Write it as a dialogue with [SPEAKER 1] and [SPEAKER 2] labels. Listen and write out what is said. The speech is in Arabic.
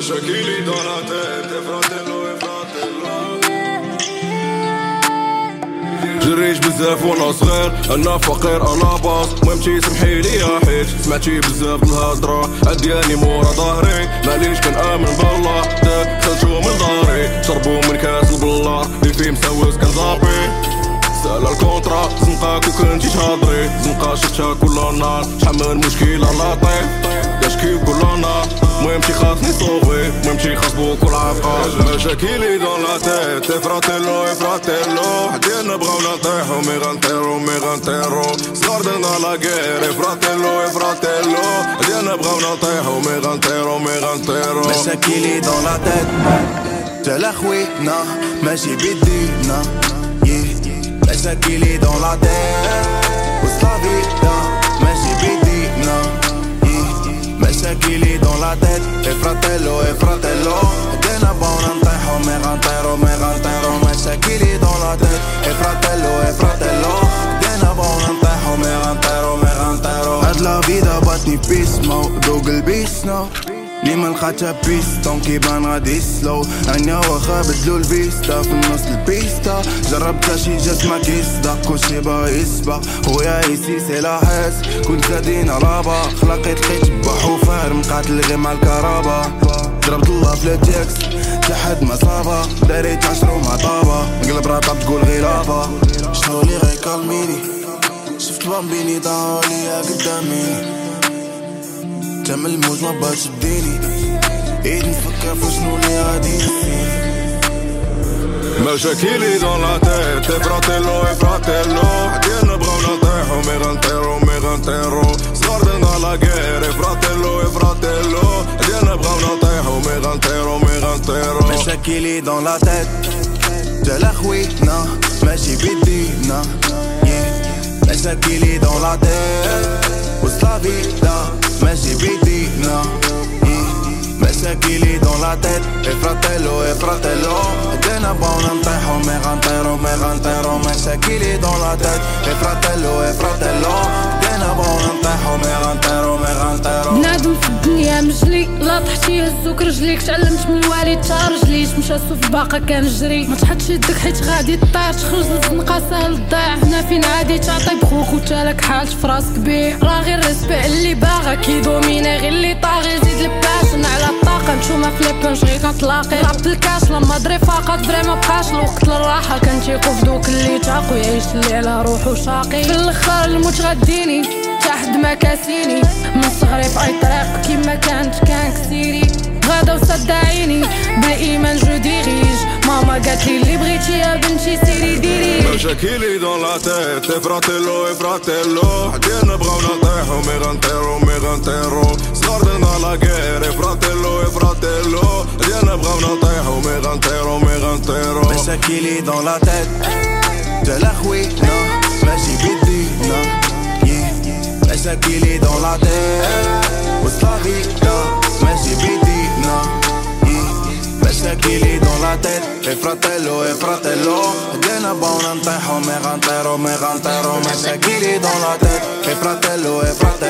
[SPEAKER 1] la tête fratello e fratello جريش بزاف وأنا صغير أنا فقير أنا باص مهمتي سمحيلي يا حيت سمعتي بزاف الهضرة عدياني مورا ظهري ماليش كنامن بالله دخلتو من داري شربو من كاس البلار اللي فيه مسوس كان زابي سال الكونترا زنقاك وكنتي تهضري زنقا شفتها كل نهار شحال من مشكلة لا طيب يشكي كل نهار مهم شي خاصني صوفي مهم شي خاص بوكو العفقات مشاكلي دون لا تيت فراتيلو فراتيلو حدينا بغاو نطيحو مي غنطيرو مي غنطيرو صغار درنا لا غير فراتيلو فراتيلو حدينا بغاو نطيحو مي غنطيرو مي غنطيرو
[SPEAKER 2] مشاكلي دون لا تيت جال خوينا ماشي بيدينا مشاكلي دون لا تيت وصلا فيدا غنطيرو مي غنطيرو مشاكلي دون لا تيت اي فراتيلو اي فراتيلو دينا بونا نطيحو مي غنطيرو مي غنطيرو هاد لا فيدا باتني بيسمو ذوق البيسنو لي ما لقاتها بيستون كيبان غادي سلو عينيا واخا بدلو الفيستا في النص البيستا جربتها شي جات ما كيصدق كلشي باغي يسبق خويا ايسي سي لا حس كنت زادين رابا خلقيت لقيت بح وفار مقاتل غير مع الكهربا ضربت الله في التكس لحد ما صابا داريت عشر وما طابا نقلب راطب تقول لافا شنو غي كالميني شفت بامبيني ضاعوا ليا قدامي. تم الموج ما بغاتش تديني عيد نفكر في شنو اللي غادي
[SPEAKER 1] مشاكلي دون لا تيت فراتيلو فراتيلو غنطيرو مي غنطيرو
[SPEAKER 2] مشاكلي دون لا تيت جال خوينا ماشي بيدينا مشاكلي دون لا تيت وصلا فيدا ماشي بيدينا مشاكلي دون لا تيت اي فراتيلو اي فراتيلو دينا بونا نطيحو مي غنطيرو مي غنطيرو مشاكلي دون لا تيت اي فراتيلو اي فراتيلو دينا بونا نطيحو مي
[SPEAKER 3] رجليك تعلمت من الوالد تا رجليش مشى سوف باقا كنجري ما تحطش يدك حيت غادي طير تخرج للزنقه سهل تضيع هنا فين عادي تعطي بخوك وتالك حالت في راسك بيه. راه غير ريسبي اللي باغا كيدوميني غير اللي طاغي. زيد الباشن على الطاقة نتوما في لي بونج غير كنتلاقي. راب الكاش لما دري فقط فري ما بقاش الوقت للراحة كنتيقو في دوك اللي تعاقو يعيش اللي على روحو شاقي. في الآخر الموت غديني تحت ما كاسيني من صغري في أي طريق كيما كانت كان كسيري ماما قالت لي اللي بغيتي يا بنتي سيري ديري
[SPEAKER 1] مشاكلي دون لا تيت فراتيلو اي فراتيلو حدينا بغاو نطيحو مي غنطيرو مي غنطيرو صغار درنا لا غير فراتيلو اي فراتيلو حدينا بغاو نطيحو مي غنطيرو مي غنطيرو
[SPEAKER 2] مشاكلي دون لا تيت جال خوينا ماشي بيدينا مشاكلي دون لا تيت وصلا فيدا ماشي بيدينا مشاكلي دون لا تيت اي فراتيلو اي فراتيلو دينا بونا نطيحو مي غنطيرو مي غنطيرو مشاكلي دون لا تيت اي فراتيلو اي فراتيلو